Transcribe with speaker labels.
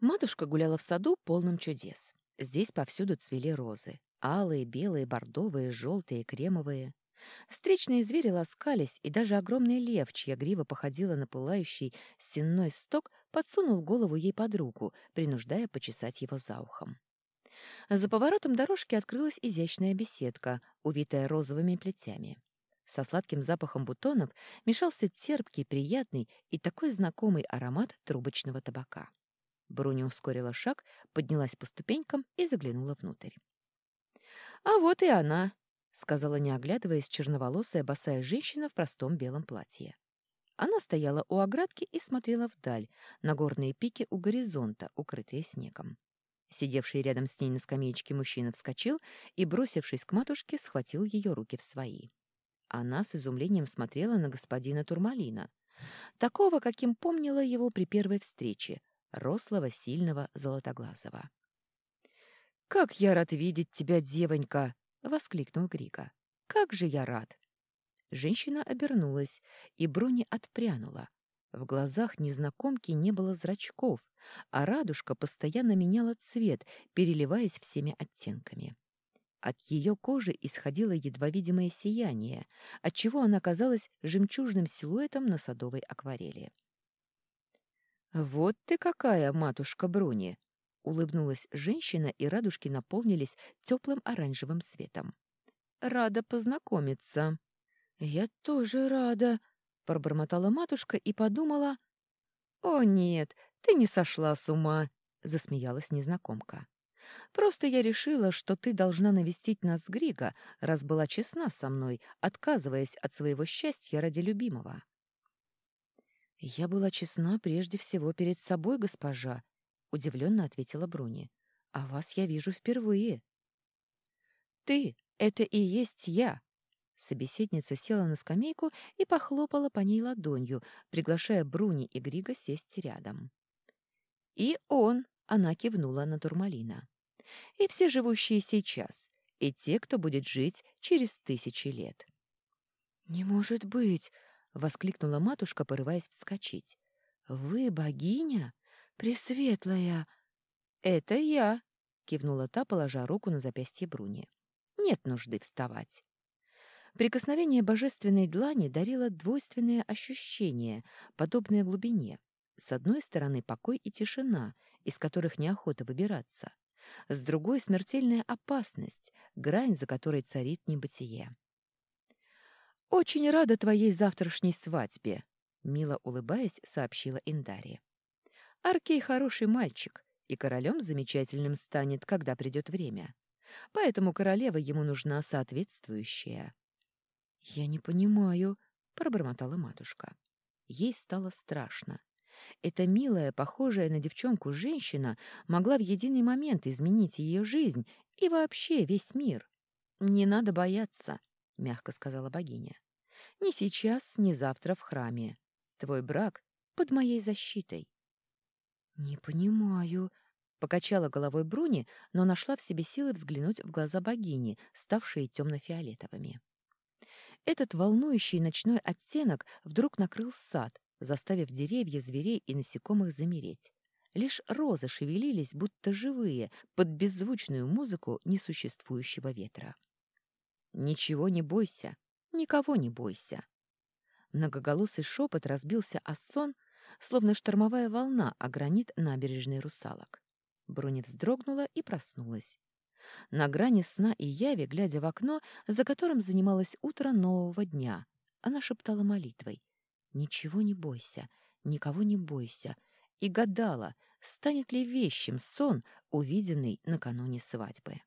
Speaker 1: Матушка гуляла в саду полном чудес. Здесь повсюду цвели розы. Алые, белые, бордовые, желтые, кремовые. Встречные звери ласкались, и даже огромный лев, чья грива походила на пылающий сенной сток, подсунул голову ей под руку, принуждая почесать его за ухом. За поворотом дорожки открылась изящная беседка, увитая розовыми плетями. Со сладким запахом бутонов мешался терпкий, приятный и такой знакомый аромат трубочного табака. Бруни ускорила шаг, поднялась по ступенькам и заглянула внутрь. «А вот и она!» — сказала, не оглядываясь, черноволосая босая женщина в простом белом платье. Она стояла у оградки и смотрела вдаль, на горные пики у горизонта, укрытые снегом. Сидевший рядом с ней на скамеечке мужчина вскочил и, бросившись к матушке, схватил ее руки в свои. Она с изумлением смотрела на господина Турмалина, такого, каким помнила его при первой встрече, рослого, сильного, золотоглазого. «Как я рад видеть тебя, девонька!» — воскликнул Грига. «Как же я рад!» Женщина обернулась, и Бруни отпрянула. В глазах незнакомки не было зрачков, а радужка постоянно меняла цвет, переливаясь всеми оттенками. От ее кожи исходило едва видимое сияние, отчего она казалась жемчужным силуэтом на садовой акварели. «Вот ты какая, матушка Бруни!» — улыбнулась женщина, и радужки наполнились теплым оранжевым светом. «Рада познакомиться». «Я тоже рада», — пробормотала матушка и подумала. «О, нет, ты не сошла с ума», — засмеялась незнакомка. «Просто я решила, что ты должна навестить нас с Грига, раз была честна со мной, отказываясь от своего счастья ради любимого». «Я была честна прежде всего перед собой, госпожа», — удивленно ответила Бруни. «А вас я вижу впервые». «Ты — это и есть я!» Собеседница села на скамейку и похлопала по ней ладонью, приглашая Бруни и Грига сесть рядом. «И он!» — она кивнула на Турмалина. «И все живущие сейчас, и те, кто будет жить через тысячи лет». «Не может быть!» Воскликнула матушка, порываясь вскочить. Вы богиня? Пресветлая! Это я, кивнула та, положа руку на запястье Бруни. Нет нужды вставать. Прикосновение божественной длани дарило двойственное ощущение, подобное глубине. С одной стороны покой и тишина, из которых неохота выбираться. С другой — смертельная опасность, грань, за которой царит небытие. «Очень рада твоей завтрашней свадьбе», — мило улыбаясь, сообщила Индари. «Аркей хороший мальчик, и королем замечательным станет, когда придет время. Поэтому королева ему нужна соответствующая». «Я не понимаю», — пробормотала матушка. Ей стало страшно. Эта милая, похожая на девчонку женщина могла в единый момент изменить ее жизнь и вообще весь мир. «Не надо бояться», — мягко сказала богиня. «Ни сейчас, ни завтра в храме. Твой брак под моей защитой». «Не понимаю», — покачала головой Бруни, но нашла в себе силы взглянуть в глаза богини, ставшие темно-фиолетовыми. Этот волнующий ночной оттенок вдруг накрыл сад, заставив деревья, зверей и насекомых замереть. Лишь розы шевелились, будто живые, под беззвучную музыку несуществующего ветра. «Ничего не бойся, никого не бойся». Многоголосый шепот разбился о сон, словно штормовая волна о гранит набережной русалок. Бруни вздрогнула и проснулась. На грани сна и яви, глядя в окно, за которым занималось утро нового дня, она шептала молитвой «Ничего не бойся, никого не бойся», и гадала, станет ли вещим сон, увиденный накануне свадьбы.